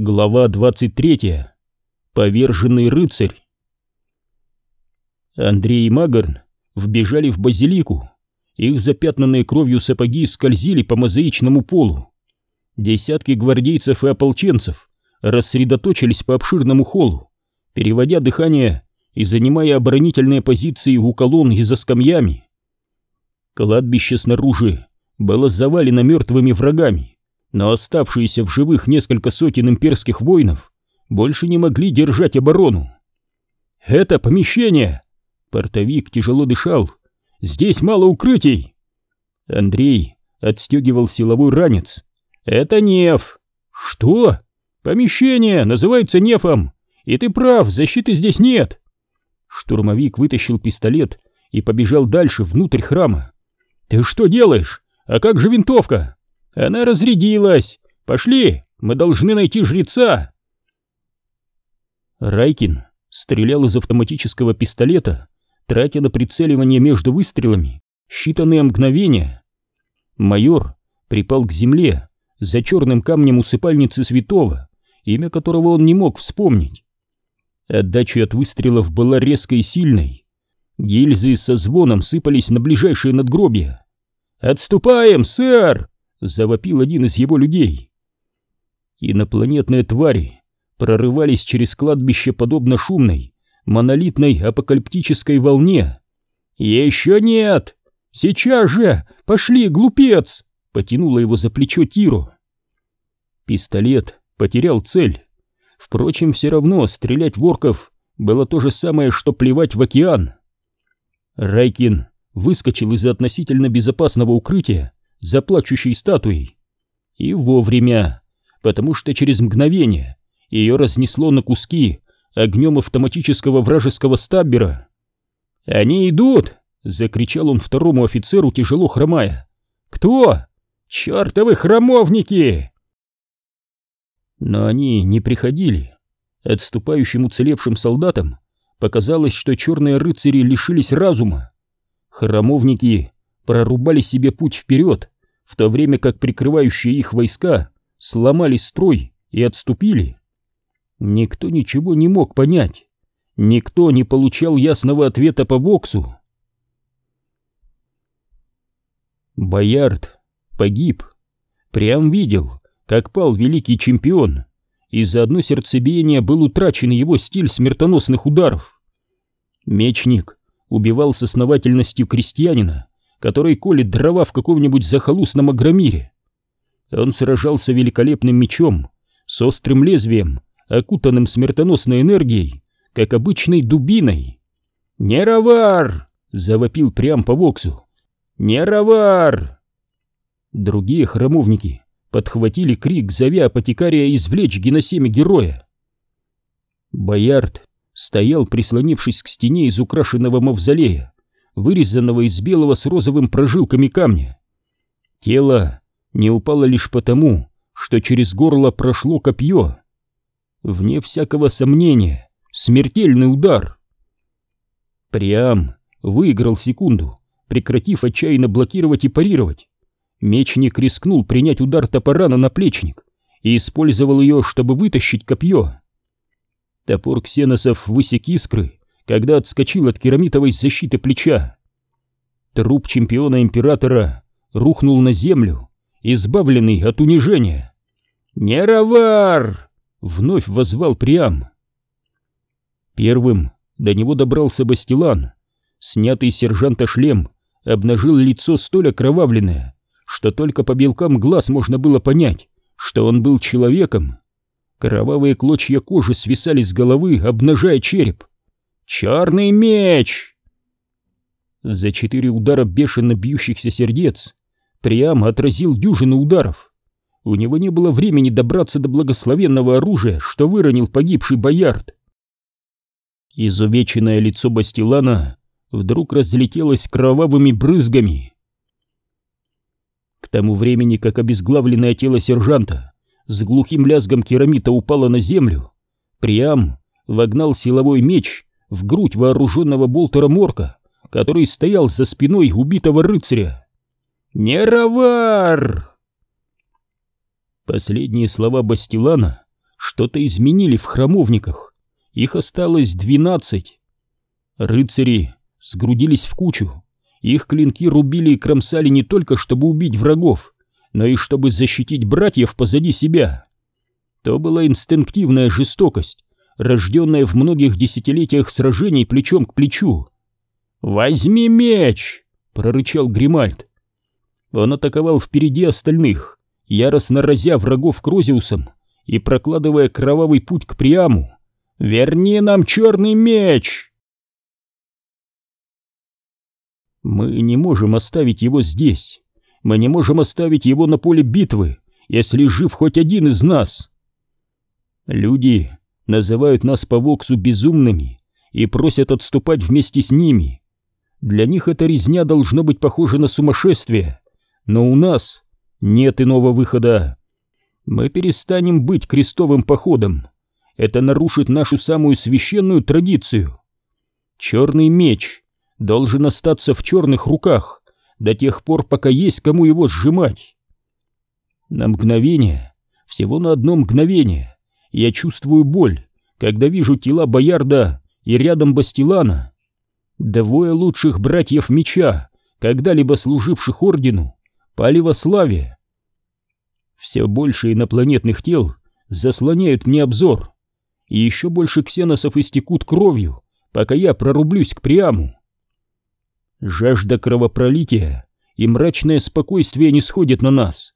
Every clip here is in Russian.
Глава 23. Поверженный рыцарь. Андрей и Магарн вбежали в базилику. Их запятнанные кровью сапоги скользили по мозаичному полу. Десятки гвардейцев и ополченцев рассредоточились по обширному холлу, переводя дыхание и занимая оборонительные позиции у колонн и за скамьями. Кладбище снаружи было завалено мертвыми врагами но оставшиеся в живых несколько сотен имперских воинов больше не могли держать оборону. «Это помещение!» Портовик тяжело дышал. «Здесь мало укрытий!» Андрей отстегивал силовой ранец. «Это неф!» «Что?» «Помещение называется нефом! И ты прав, защиты здесь нет!» Штурмовик вытащил пистолет и побежал дальше, внутрь храма. «Ты что делаешь? А как же винтовка?» Она разрядилась. Пошли, мы должны найти жреца. Райкин стрелял из автоматического пистолета, тратя на прицеливание между выстрелами считанные мгновения. Майор припал к земле за черным камнем усыпальницы святого, имя которого он не мог вспомнить. Отдача от выстрелов была резкой и сильной. Гильзы со звоном сыпались на ближайшие надгробия. «Отступаем, сэр!» Завопил один из его людей. Инопланетные твари прорывались через кладбище подобно шумной, монолитной апокалиптической волне. «Еще нет! Сейчас же! Пошли, глупец!» — потянула его за плечо Тиру. Пистолет потерял цель. Впрочем, все равно стрелять в орков было то же самое, что плевать в океан. Райкин выскочил из относительно безопасного укрытия за плачущей статуей. И вовремя, потому что через мгновение ее разнесло на куски огнем автоматического вражеского стаббера. «Они идут!» — закричал он второму офицеру, тяжело хромая. «Кто? Чертовы храмовники!» Но они не приходили. Отступающим уцелевшим солдатам показалось, что черные рыцари лишились разума. Храмовники прорубали себе путь вперед, в то время как прикрывающие их войска сломали строй и отступили. Никто ничего не мог понять, никто не получал ясного ответа по боксу. Боярд погиб. Прям видел, как пал великий чемпион, и за одно сердцебиение был утрачен его стиль смертоносных ударов. Мечник убивал с основательностью крестьянина, который колет дрова в каком-нибудь захолустном агромире. Он сражался великолепным мечом, с острым лезвием, окутанным смертоносной энергией, как обычной дубиной. «Неровар!» — завопил прям по воксу. «Неровар!» Другие храмовники подхватили крик, зовя апотекария извлечь геносеми героя. Боярд стоял, прислонившись к стене из украшенного мавзолея, вырезанного из белого с розовым прожилками камня. Тело не упало лишь потому, что через горло прошло копье. Вне всякого сомнения, смертельный удар. Прям выиграл секунду, прекратив отчаянно блокировать и парировать. Мечник рискнул принять удар топора на наплечник и использовал ее, чтобы вытащить копье. Топор ксеносов высек искры, когда отскочил от керамитовой защиты плеча. Труп чемпиона императора рухнул на землю, избавленный от унижения. «Неровар!» — вновь возвал Приам. Первым до него добрался Бастилан. Снятый сержанта шлем обнажил лицо столь окровавленное, что только по белкам глаз можно было понять, что он был человеком. Кровавые клочья кожи свисали с головы, обнажая череп. «Черный меч!» За четыре удара бешено бьющихся сердец Приам отразил дюжину ударов. У него не было времени добраться до благословенного оружия, что выронил погибший боярд. Изувеченное лицо Бастилана вдруг разлетелось кровавыми брызгами. К тому времени, как обезглавленное тело сержанта с глухим лязгом керамита упало на землю, Приам вогнал силовой меч в грудь вооруженного болтера Морка, который стоял за спиной убитого рыцаря. «Неровар!» Последние слова Бастилана что-то изменили в храмовниках. Их осталось двенадцать. Рыцари сгрудились в кучу. Их клинки рубили и кромсали не только, чтобы убить врагов, но и чтобы защитить братьев позади себя. То была инстинктивная жестокость, рожденная в многих десятилетиях сражений плечом к плечу. «Возьми меч!» — прорычал Гримальд. Он атаковал впереди остальных, яростно разя врагов Крозиусом и прокладывая кровавый путь к Приаму. «Верни нам черный меч!» Мы не можем оставить его здесь. Мы не можем оставить его на поле битвы, если жив хоть один из нас. Люди называют нас по Воксу безумными и просят отступать вместе с ними. Для них эта резня должно быть похожа на сумасшествие, но у нас нет иного выхода. Мы перестанем быть крестовым походом. Это нарушит нашу самую священную традицию. Черный меч должен остаться в черных руках до тех пор, пока есть кому его сжимать. На мгновение, всего на одно мгновение, я чувствую боль, когда вижу тела Боярда и рядом Бастилана. Двое лучших братьев меча, когда-либо служивших ордену, пали во славе. Все больше инопланетных тел заслоняют мне обзор, и еще больше ксеносов истекут кровью, пока я прорублюсь к Приаму. Жажда кровопролития и мрачное спокойствие не сходят на нас.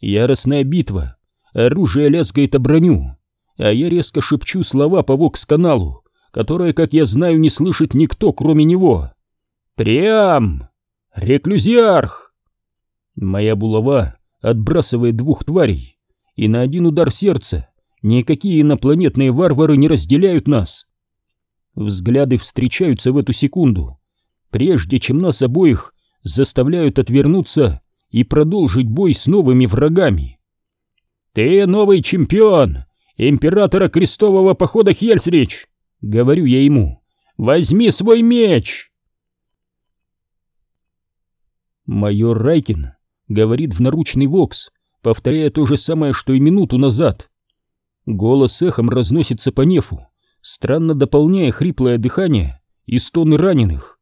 Яростная битва, оружие лязгает о броню, а я резко шепчу слова по вокс-каналу, которые, как я знаю, не слышит никто, кроме него. «Приам! Реклюзиарх!» Моя булава отбрасывает двух тварей, и на один удар сердца никакие инопланетные варвары не разделяют нас. Взгляды встречаются в эту секунду, прежде чем нас обоих заставляют отвернуться и продолжить бой с новыми врагами. «Ты новый чемпион! Императора крестового похода Хельсрич!» — говорю я ему. «Возьми свой меч!» Майор Райкин говорит в наручный вокс, повторяя то же самое, что и минуту назад. Голос эхом разносится по нефу, странно дополняя хриплое дыхание и стоны раненых.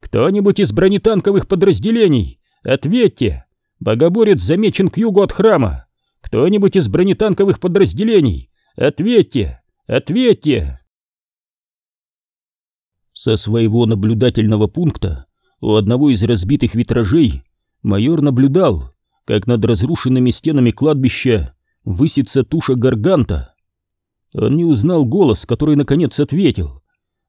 «Кто-нибудь из бронетанковых подразделений, ответьте! Богоборец замечен к югу от храма! Кто-нибудь из бронетанковых подразделений, ответьте! Ответьте!» Со своего наблюдательного пункта у одного из разбитых витражей майор наблюдал, как над разрушенными стенами кладбища высится туша гарганта. Он не узнал голос, который наконец ответил.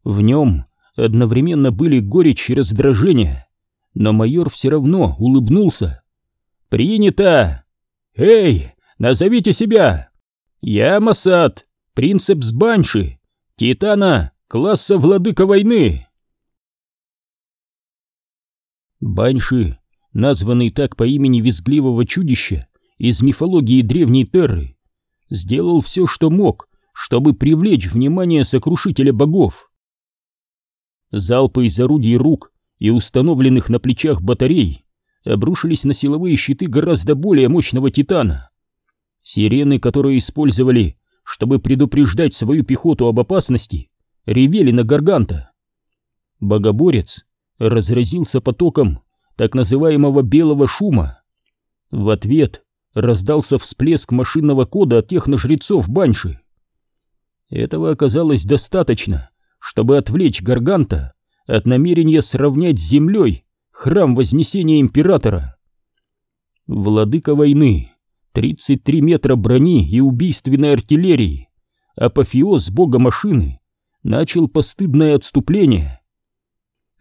В нем одновременно были горечь и раздражение, но майор все равно улыбнулся. «Принято! Эй, назовите себя! Я Масад, принцепс Банши, Титана класса Владыка Войны!» Банши названный так по имени визгливого чудища из мифологии древней Терры, сделал все, что мог, чтобы привлечь внимание сокрушителя богов. Залпы из орудий рук и установленных на плечах батарей обрушились на силовые щиты гораздо более мощного титана. Сирены, которые использовали, чтобы предупреждать свою пехоту об опасности, ревели на Гарганта. Богоборец разразился потоком так называемого белого шума. В ответ раздался всплеск машинного кода от техножрецов Банши. Этого оказалось достаточно, чтобы отвлечь Гарганта от намерения сравнять с землей храм Вознесения Императора. Владыка войны, 33 метра брони и убийственной артиллерии, апофеоз бога машины, начал постыдное отступление.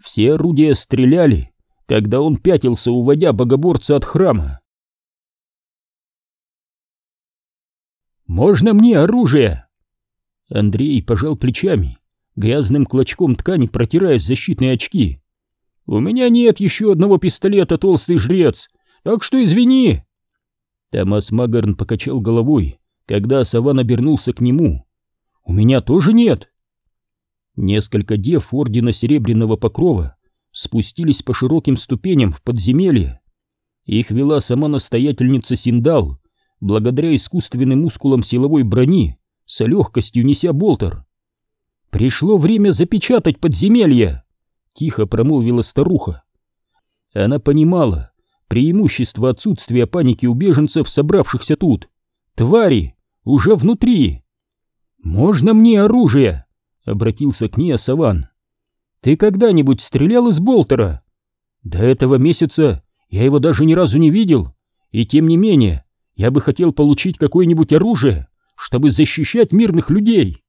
Все орудия стреляли, когда он пятился, уводя богоборца от храма. «Можно мне оружие?» Андрей пожал плечами, грязным клочком ткани протирая защитные очки. «У меня нет еще одного пистолета, толстый жрец, так что извини!» Томас Магарн покачал головой, когда Саван обернулся к нему. «У меня тоже нет!» Несколько дев Ордена Серебряного Покрова спустились по широким ступеням в подземелье. Их вела сама настоятельница Синдал, благодаря искусственным мускулам силовой брони, с легкостью неся болтер. «Пришло время запечатать подземелье!» — тихо промолвила старуха. Она понимала преимущество отсутствия паники у беженцев, собравшихся тут. Твари уже внутри. «Можно мне оружие?» — обратился к ней Асаван. «Ты когда-нибудь стрелял из болтера?» «До этого месяца я его даже ни разу не видел, и тем не менее я бы хотел получить какое-нибудь оружие, чтобы защищать мирных людей».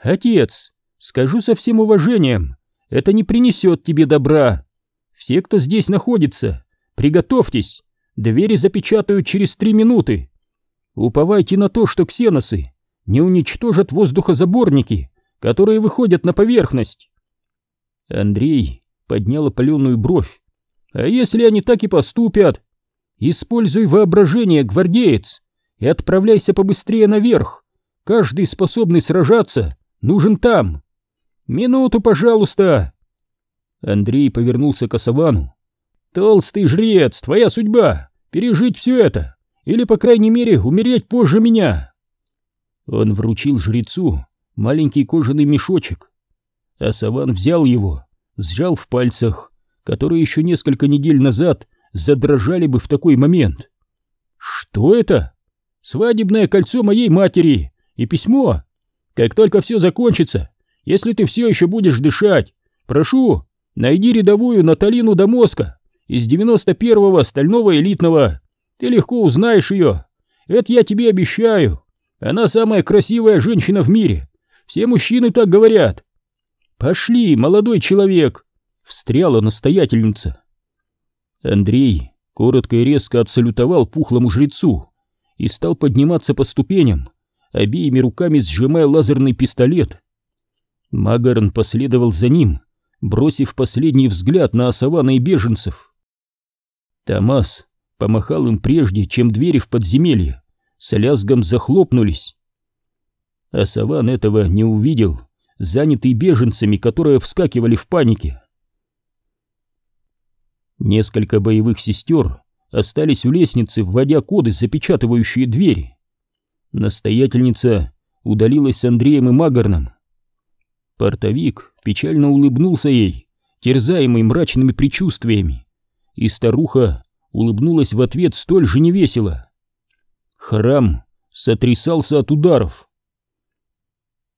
«Отец, скажу со всем уважением, это не принесет тебе добра. Все, кто здесь находится, приготовьтесь, двери запечатают через три минуты. Уповайте на то, что ксеносы не уничтожат воздухозаборники, которые выходят на поверхность. Андрей поднял опаленную бровь. А если они так и поступят? Используй воображение, гвардеец, и отправляйся побыстрее наверх. Каждый, способный сражаться, нужен там. Минуту, пожалуйста. Андрей повернулся к Асавану. Толстый жрец, твоя судьба — пережить все это, или, по крайней мере, умереть позже меня. Он вручил жрецу маленький кожаный мешочек, а Саван взял его, сжал в пальцах, которые еще несколько недель назад задрожали бы в такой момент. «Что это?» «Свадебное кольцо моей матери и письмо. Как только все закончится, если ты все еще будешь дышать, прошу, найди рядовую Наталину Дамоска из 91-го стального элитного. Ты легко узнаешь ее. Это я тебе обещаю. Она самая красивая женщина в мире. Все мужчины так говорят. Пошли, молодой человек, встряла настоятельница. Андрей коротко и резко отсалютовал пухлому жрецу и стал подниматься по ступеням, обеими руками сжимая лазерный пистолет. Магарн последовал за ним, бросив последний взгляд на Асавана и беженцев. Томас помахал им прежде, чем двери в подземелье с лязгом захлопнулись. А Саван этого не увидел, занятый беженцами, которые вскакивали в панике. Несколько боевых сестер остались у лестницы, вводя коды, запечатывающие двери. Настоятельница удалилась с Андреем и Магарном. Портовик печально улыбнулся ей, терзаемый мрачными предчувствиями, и старуха улыбнулась в ответ столь же невесело. Храм сотрясался от ударов.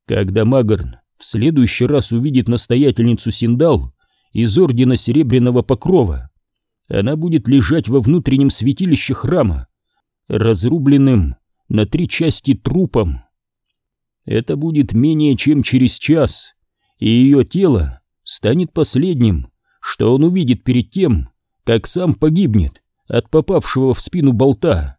Когда Магарн в следующий раз увидит настоятельницу Синдал из Ордена Серебряного Покрова, она будет лежать во внутреннем святилище храма, разрубленным на три части трупом. Это будет менее чем через час, и ее тело станет последним, что он увидит перед тем, как сам погибнет от попавшего в спину болта.